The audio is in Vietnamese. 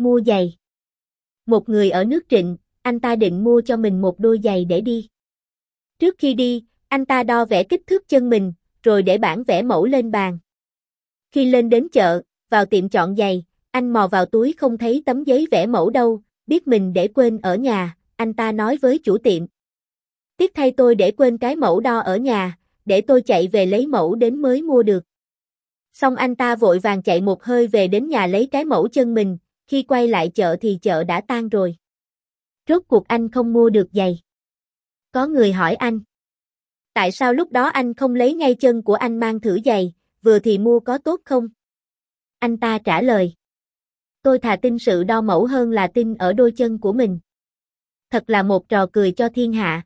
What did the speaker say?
Mua giày. Một người ở nước Trịnh, anh ta định mua cho mình một đôi giày để đi. Trước khi đi, anh ta đo vẽ kích thước chân mình, rồi để bản vẽ mẫu lên bàn. Khi lên đến chợ, vào tiệm chọn giày, anh mò vào túi không thấy tấm giấy vẽ mẫu đâu, biết mình để quên ở nhà, anh ta nói với chủ tiệm. Tiếc thay tôi để quên cái mẫu đo ở nhà, để tôi chạy về lấy mẫu đến mới mua được. Xong anh ta vội vàng chạy một hơi về đến nhà lấy cái mẫu chân mình, khi quay lại chợ thì chợ đã tan rồi. Rốt cuộc anh không mua được giày. Có người hỏi anh. Tại sao lúc đó anh không lấy ngay chân của anh mang thử giày, vừa thì mua có tốt không? Anh ta trả lời. Tôi thà tin sự đo mẫu hơn là tin ở đôi chân của mình. Thật là một trò cười cho thiên hạ.